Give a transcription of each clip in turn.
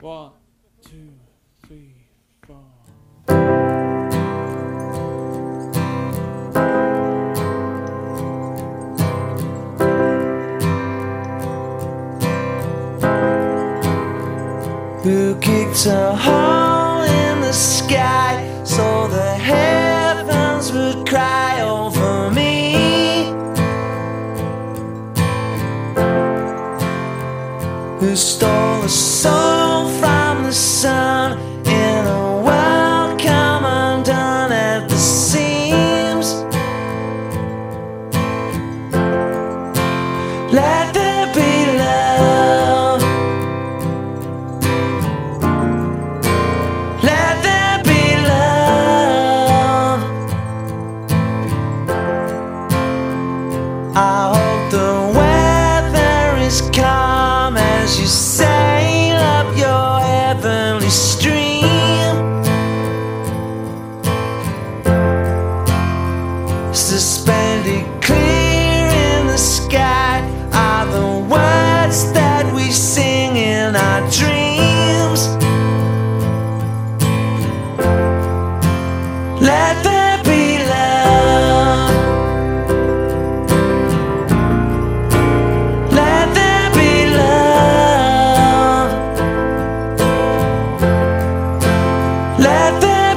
One, two, three, four. Who kicked a hole in the sky so the heavens would cry over me? Who stole a soul Let there be love. Let there be love. I Let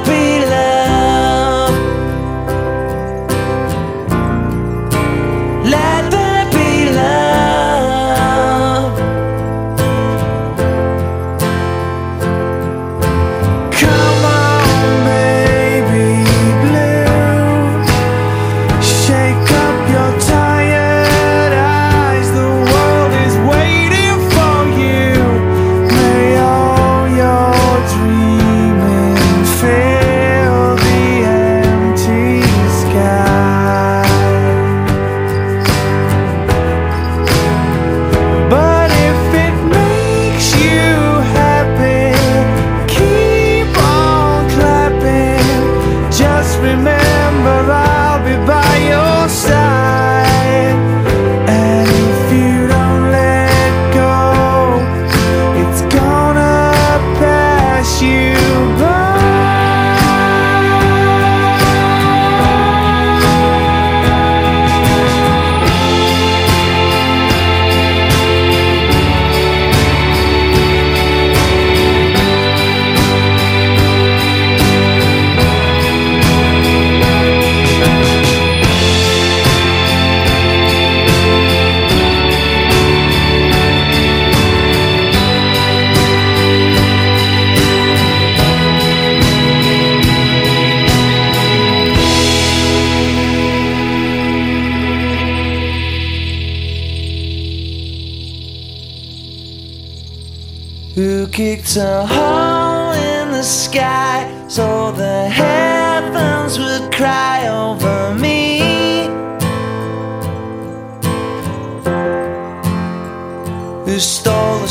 Who kicked a hole in the sky so the heavens would cry over me? Who stole